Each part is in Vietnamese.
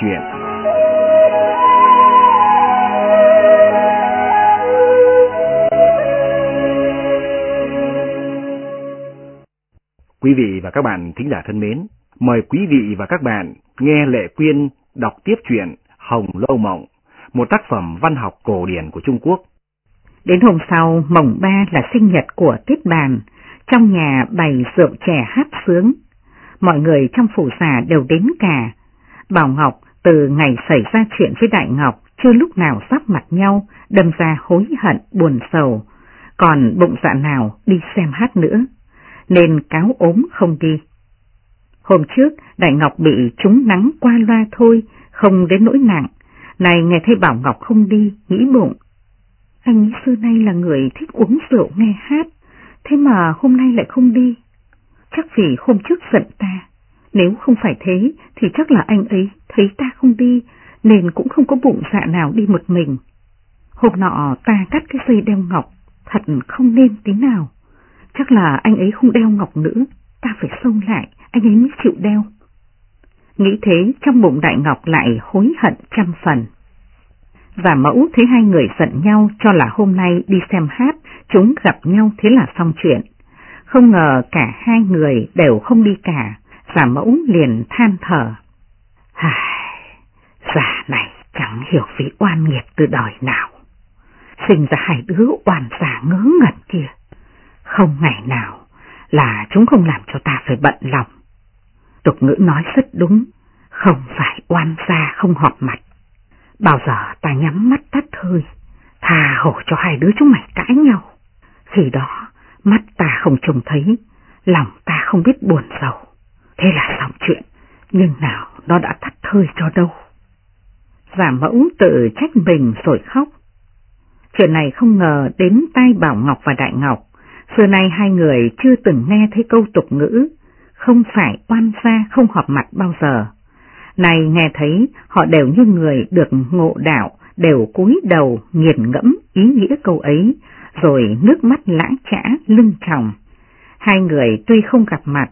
chuyện. Quý vị và các bạn thính giả thân mến, mời quý vị và các bạn nghe Lệ Quyên đọc tiếp truyện Hồng Lâu Mộng, một tác phẩm văn học cổ điển của Trung Quốc. Đến hôm sau, mồng ba là sinh nhật của Tiết Bàn, trong nhà bày rượu chè hát sướng. Mọi người trong phủ xà đều đến cả. Bảo Ngọc từ ngày xảy ra chuyện với Đại Ngọc chưa lúc nào sắp mặt nhau, đâm ra hối hận buồn sầu, còn bụng dạ nào đi xem hát nữa, nên cáo ốm không đi. Hôm trước, Đại Ngọc bị trúng nắng qua loa thôi, không đến nỗi nặng. Này nghe thấy Bảo Ngọc không đi, nghĩ bụng. Anh xưa nay là người thích uống rượu nghe hát, thế mà hôm nay lại không đi. Chắc vì hôm trước giận ta, nếu không phải thế thì chắc là anh ấy thấy ta không đi, nên cũng không có bụng dạ nào đi một mình. Hôm nọ ta cắt cái dây đeo ngọc, thật không nên tí nào. Chắc là anh ấy không đeo ngọc nữa, ta phải xông lại, anh ấy mới chịu đeo. Nghĩ thế trong bụng Đại Ngọc lại hối hận trăm phần. Giả mẫu thấy hai người giận nhau cho là hôm nay đi xem hát, chúng gặp nhau thế là xong chuyện. Không ngờ cả hai người đều không đi cả, giả mẫu liền than thở. Hài, giả này chẳng hiểu vì oan nghiệp từ đời nào. Sinh ra hai đứa oan giả ngớ ngẩn kia. Không ngày nào là chúng không làm cho ta phải bận lòng. Tục ngữ nói rất đúng, không phải oan gia không họp mặt. Bao giờ ta nhắm mắt tắt hơi, thà hổ cho hai đứa chúng mày cãi nhau. Khi đó, mắt ta không trông thấy, lòng ta không biết buồn sầu. Thế là xong chuyện, nhưng nào nó đã thắt hơi cho đâu. Giả mẫu tự trách mình rồi khóc. Chuyện này không ngờ đến tai Bảo Ngọc và Đại Ngọc. Xưa nay hai người chưa từng nghe thấy câu tục ngữ, không phải oan gia không họp mặt bao giờ. Này nghe thấy họ đều như người được ngộ đạo, đều cúi đầu nghiền ngẫm ý nghĩa câu ấy, rồi nước mắt lãng trã lưng tròng. Hai người tuy không gặp mặt,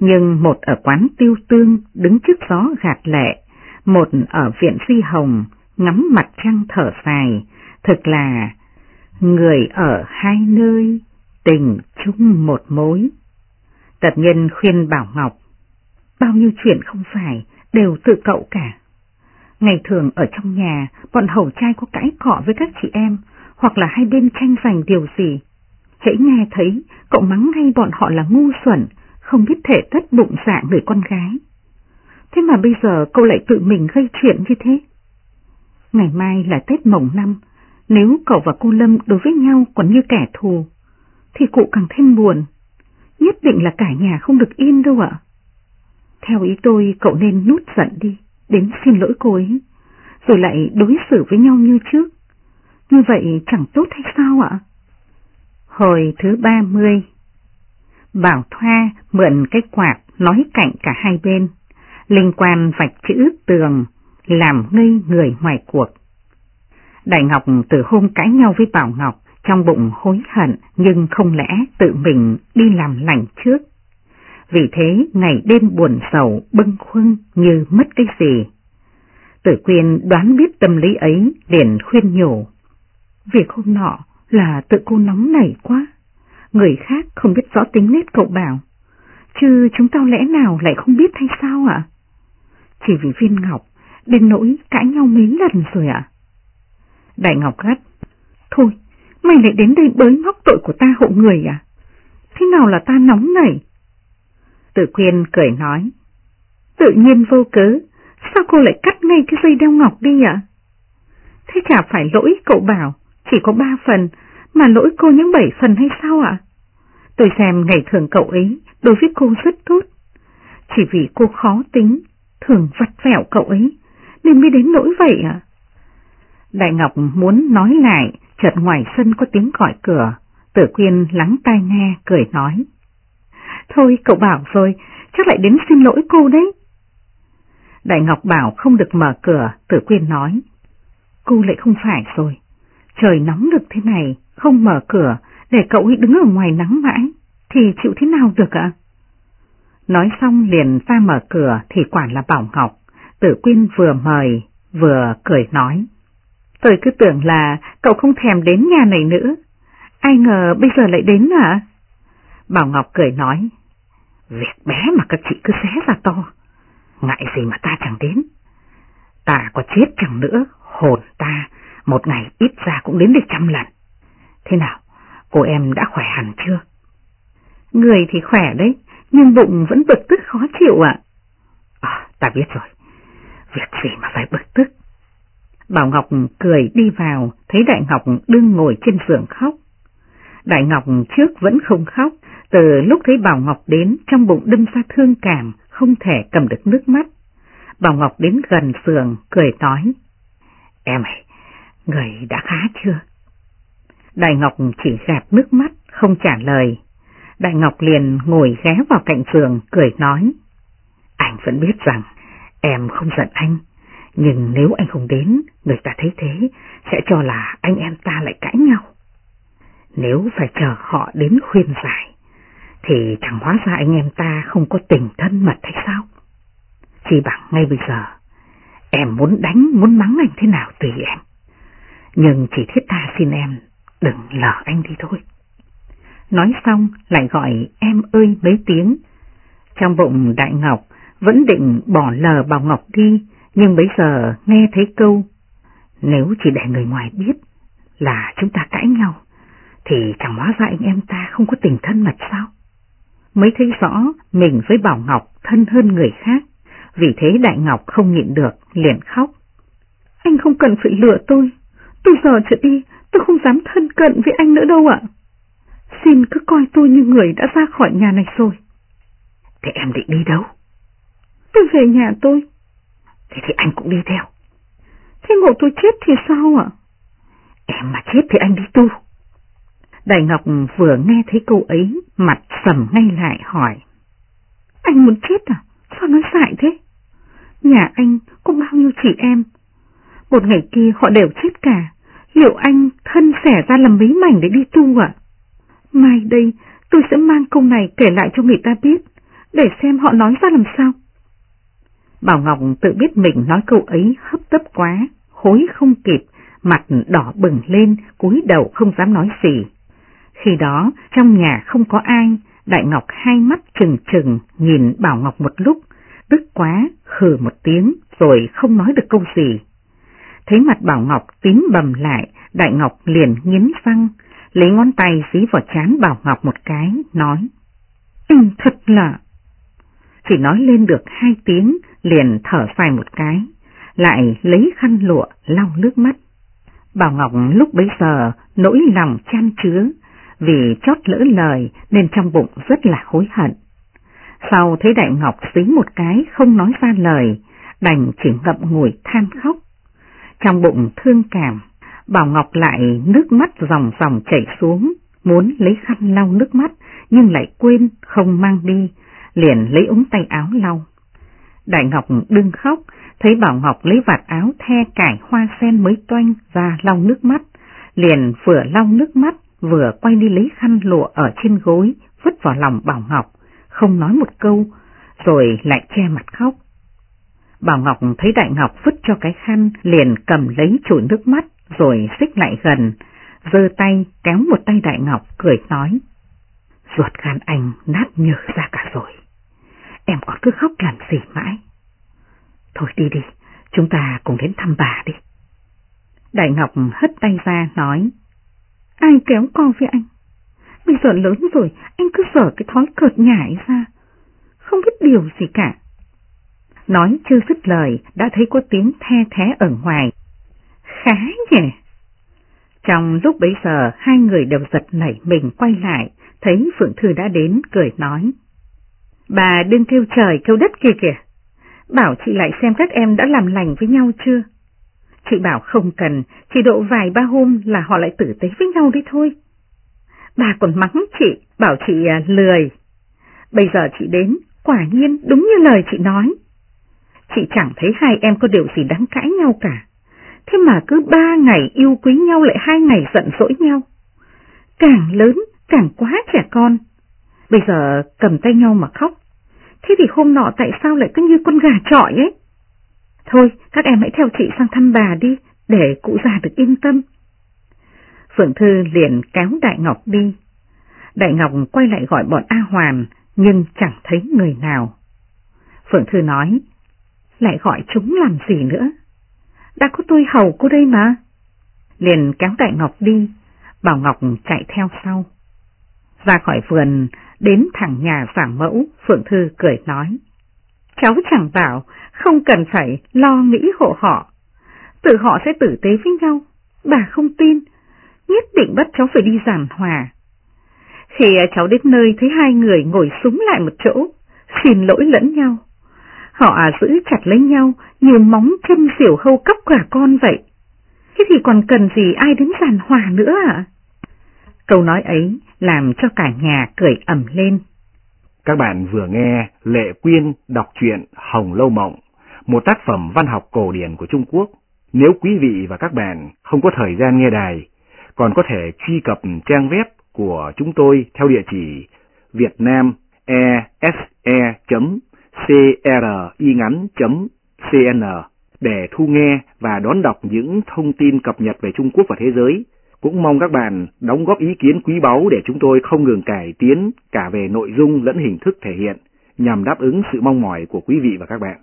nhưng một ở quán tiêu tương đứng trước gió gạt lệ, một ở viện phi hồng ngắm mặt trăng thở dài, thực là người ở hai nơi, tình chung một mối. Tật nhân khuyên Bảo Ngọc, bao nhiêu chuyện không phải, đều tự cậu cả. Ngày thường ở trong nhà, bọn hầu trai có cãi cọ với các chị em, hoặc là hai bên tranh giành điều gì. Hãy nghe thấy, cậu mắng ngay bọn họ là ngu xuẩn, không biết thể tất bụng dạ người con gái. Thế mà bây giờ cậu lại tự mình gây chuyện như thế. Ngày mai là Tết mồng năm, nếu cậu và cô Lâm đối với nhau còn như kẻ thù, thì cụ càng thêm buồn. Nhất định là cả nhà không được yên đâu ạ. Theo ý tôi cậu nên nút giận đi, đến xin lỗi cô ấy, rồi lại đối xử với nhau như trước. Như vậy chẳng tốt hay sao ạ? Hồi thứ ba mươi Bảo Thoa mượn cái quạt nói cạnh cả hai bên, linh quan vạch chữ tường, làm ngây người ngoài cuộc. Đại Ngọc từ hôm cãi nhau với Bảo Ngọc, trong bụng hối hận nhưng không lẽ tự mình đi làm lành trước. Vì thế ngày đêm buồn sầu bâng khuâng như mất cái gì. Tử Quyên đoán biết tâm lý ấy liền khuyên nhủ. Việc hôm nọ là tự cô nóng nảy quá, người khác không biết rõ tính nết cậu bảo, chứ chúng tao lẽ nào lại không biết hay sao ạ? Chỉ vì viên ngọc, đến nỗi cãi nhau mấy lần rồi ạ. Đại Ngọc gắt, thôi, mày lại đến đây bới móc tội của ta hộ người à? Thế nào là ta nóng nảy? Tự quyên cười nói, tự nhiên vô cớ, sao cô lại cắt ngay cái dây đeo ngọc đi ạ? Thế chả phải lỗi cậu bảo, chỉ có ba phần, mà lỗi cô những bảy phần hay sao ạ? Tôi xem ngày thường cậu ấy đối với cô rất tốt, chỉ vì cô khó tính, thường vặt vẹo cậu ấy, nên mới đến nỗi vậy ạ. Đại Ngọc muốn nói lại, chợt ngoài sân có tiếng gọi cửa, tử quyên lắng tai nghe, cười nói. Thôi cậu bảo rồi, chắc lại đến xin lỗi cô đấy. Đại Ngọc bảo không được mở cửa, tử quyên nói. Cô lại không phải rồi, trời nóng được thế này, không mở cửa, để cậu ấy đứng ở ngoài nắng mãi, thì chịu thế nào được ạ? Nói xong liền ra mở cửa thì quả là Bảo Ngọc, Tử Quyên vừa mời, vừa cười nói. Tôi cứ tưởng là cậu không thèm đến nhà này nữa. Ai ngờ bây giờ lại đến à? Bảo Ngọc cười nói. Việc bé mà các chị cứ xé ra to. Ngại gì mà ta chẳng đến. Ta có chết chẳng nữa, hồn ta một ngày ít ra cũng đến được trăm lần. Thế nào, cô em đã khỏe hẳn chưa? Người thì khỏe đấy, nhưng bụng vẫn bực tức khó chịu ạ. À? ta biết rồi. Việc gì mà phải bực tức? Bảo Ngọc cười đi vào, thấy Đại Ngọc đương ngồi trên giường khóc. Đại Ngọc trước vẫn không khóc, từ lúc thấy Bảo Ngọc đến trong bụng đâm ra thương cảm, không thể cầm được nước mắt. Bảo Ngọc đến gần giường, cười nói. Em ơi, người đã khá chưa? Đại Ngọc chỉ gạt nước mắt, không trả lời. Đại Ngọc liền ngồi ghé vào cạnh giường, cười nói. Anh vẫn biết rằng em không giận anh, nhưng nếu anh không đến, người ta thấy thế, sẽ cho là anh em ta lại cãi nhau. Nếu phải chờ họ đến khuyên giải, thì chẳng hóa ra anh em ta không có tình thân mật hay sao? Chỉ bằng ngay bây giờ, em muốn đánh, muốn mắng anh thế nào tùy em. Nhưng chỉ thiết ta xin em, đừng lờ anh đi thôi. Nói xong lại gọi em ơi mấy tiếng. Trong bụng Đại Ngọc vẫn định bỏ lờ Bảo Ngọc đi, nhưng bây giờ nghe thấy câu, nếu chỉ để người ngoài biết là chúng ta cãi nhau, thì chẳng hóa ra anh em ta không có tình thân mật sao? Mới thấy rõ mình với Bảo Ngọc thân hơn người khác, vì thế Đại Ngọc không nhịn được, liền khóc. Anh không cần phải lừa tôi, tôi giờ trở đi tôi không dám thân cận với anh nữa đâu ạ. Xin cứ coi tôi như người đã ra khỏi nhà này rồi. Thế em định đi đâu? Tôi về nhà tôi. Thế thì anh cũng đi theo. Thế ngộ tôi chết thì sao ạ? Em mà chết thì anh đi tu. Đại Ngọc vừa nghe thấy câu ấy, mặt sầm ngay lại hỏi. Anh muốn chết à? Sao nói dại thế? Nhà anh có bao nhiêu chị em? Một ngày kia họ đều chết cả. Liệu anh thân xẻ ra làm mấy mảnh để đi tu ạ? Mai đây tôi sẽ mang câu này kể lại cho người ta biết, để xem họ nói ra làm sao. Bảo Ngọc tự biết mình nói câu ấy hấp tấp quá, hối không kịp, mặt đỏ bừng lên, cúi đầu không dám nói gì. Khi đó, trong nhà không có ai, Đại Ngọc hai mắt trừng trừng nhìn Bảo Ngọc một lúc, tức quá, hừ một tiếng, rồi không nói được câu gì. Thấy mặt Bảo Ngọc tím bầm lại, Đại Ngọc liền nghiến răng, lấy ngón tay dí vào chán Bảo Ngọc một cái, nói. Ừ, thật là... Chỉ nói lên được hai tiếng, liền thở dài một cái, lại lấy khăn lụa lau nước mắt. Bảo Ngọc lúc bấy giờ nỗi lòng chăn chứa, vì chót lỡ lời nên trong bụng rất là hối hận. Sau thấy Đại Ngọc xí một cái không nói ra lời, đành chỉ ngậm ngùi than khóc. Trong bụng thương cảm, Bảo Ngọc lại nước mắt dòng dòng chảy xuống, muốn lấy khăn lau nước mắt nhưng lại quên không mang đi, liền lấy ống tay áo lau. Đại Ngọc đừng khóc, thấy Bảo Ngọc lấy vạt áo the cải hoa sen mới toanh ra lau nước mắt, liền vừa lau nước mắt vừa quay đi lấy khăn lụa ở trên gối, vứt vào lòng Bảo Ngọc, không nói một câu, rồi lại che mặt khóc. Bảo Ngọc thấy Đại Ngọc vứt cho cái khăn, liền cầm lấy chùi nước mắt, rồi xích lại gần, giơ tay kéo một tay Đại Ngọc cười nói. Ruột gan anh nát nhừ ra cả rồi. Em còn cứ khóc làm gì mãi. Thôi đi đi, chúng ta cùng đến thăm bà đi. Đại Ngọc hất tay ra nói. Ai kéo con với anh? Bây giờ lớn rồi, anh cứ sở cái thói cợt nhảy ra. Không biết điều gì cả. Nói chưa dứt lời, đã thấy có tiếng the thế ở ngoài. Khá nhỉ? Trong lúc bấy giờ, hai người đều giật nảy mình quay lại, thấy Phượng Thư đã đến, cười nói. Bà đừng kêu trời kêu đất kia kìa. Bảo chị lại xem các em đã làm lành với nhau chưa? Chị bảo không cần, chỉ độ vài ba hôm là họ lại tử tế với nhau đi thôi. Bà còn mắng chị, bảo chị à, lười. Bây giờ chị đến, quả nhiên đúng như lời chị nói. Chị chẳng thấy hai em có điều gì đáng cãi nhau cả. Thế mà cứ ba ngày yêu quý nhau lại hai ngày giận dỗi nhau. Càng lớn, càng quá trẻ con. Bây giờ cầm tay nhau mà khóc. Thế thì hôm nọ tại sao lại cứ như con gà trọi ấy? Thôi, các em hãy theo chị sang thăm bà đi, để cụ già được yên tâm. Phượng Thư liền kéo Đại Ngọc đi. Đại Ngọc quay lại gọi bọn A Hoàn, nhưng chẳng thấy người nào. Phượng Thư nói, lại gọi chúng làm gì nữa? Đã có tôi hầu cô đây mà. Liền kéo Đại Ngọc đi, Bảo Ngọc chạy theo sau. Ra khỏi vườn, đến thẳng nhà giả mẫu, Phượng Thư cười nói. Cháu chẳng bảo, không cần phải lo nghĩ hộ họ. Tự họ sẽ tử tế với nhau. Bà không tin, nhất định bắt cháu phải đi giảng hòa. Khi cháu đến nơi thấy hai người ngồi súng lại một chỗ, xin lỗi lẫn nhau. Họ à giữ chặt lấy nhau như móng châm diều hâu cắp quả con vậy. Thế thì còn cần gì ai đến giàn hòa nữa à? Câu nói ấy làm cho cả nhà cười ẩm lên. Các bạn vừa nghe Lệ Quyên đọc truyện Hồng Lâu Mộng, một tác phẩm văn học cổ điển của Trung Quốc. Nếu quý vị và các bạn không có thời gian nghe đài, còn có thể truy cập trang web của chúng tôi theo địa chỉ vietnamese.com vietnamese.cringắn.cn để thu nghe và đón đọc những thông tin cập nhật về Trung Quốc và thế giới. Cũng mong các bạn đóng góp ý kiến quý báu để chúng tôi không ngừng cải tiến cả về nội dung lẫn hình thức thể hiện nhằm đáp ứng sự mong mỏi của quý vị và các bạn.